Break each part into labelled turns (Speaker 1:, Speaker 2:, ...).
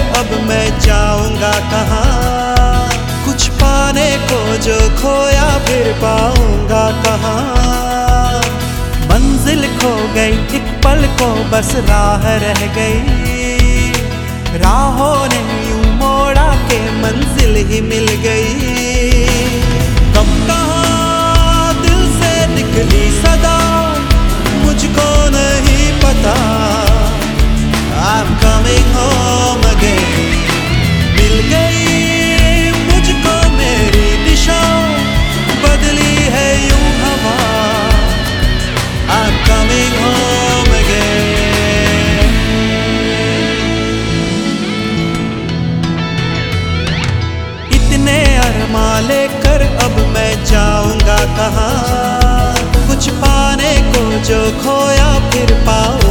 Speaker 1: अब मैं जाऊँगा कहाँ? कुछ पाने को जो खोया फिर पाऊँगा कहाँ? मंजिल खो गई, एक पल को बस राह रह गई। राहों ने कहाँ कुछ पाने को जो खोया फिर पाऊँगा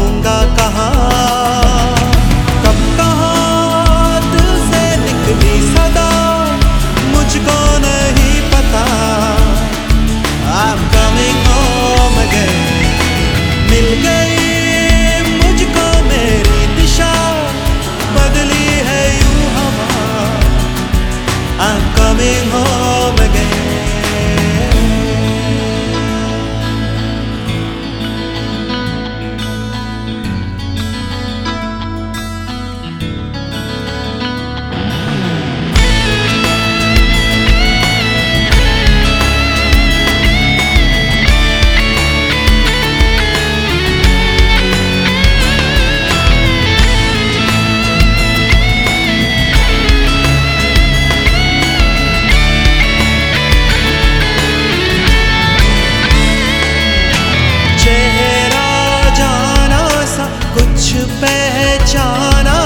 Speaker 1: पहचाना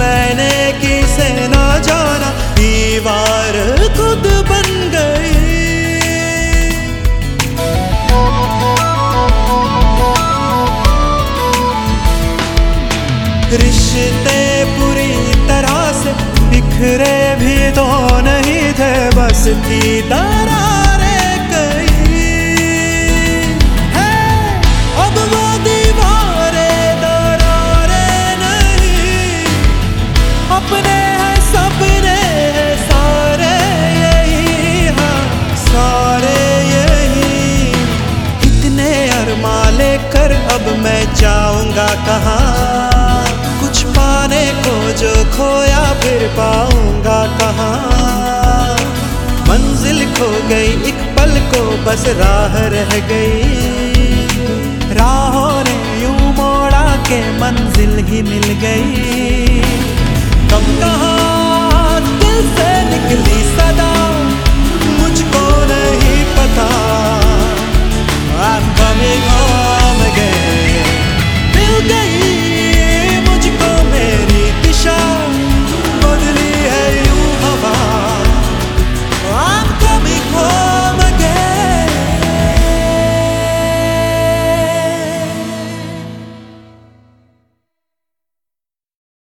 Speaker 1: मैंने किसे ना जाना, दीवार खुद बन गई। रिश्ते पूरी तरह से बिखरे भी तो नहीं थे, बस थी दरारें अपने हैं, सपने हैं, सारे यही हाँ सारे यही। कितने अरमा लेकर अब मैं जाऊँगा कहाँ? कुछ पाने को जो खोया, फिर पाऊँगा कहाँ? मंजिल खो गई, एक पल को बस राह रह गई। राहों ने यूँ मोड़ा के मंजिल ही मिल गई।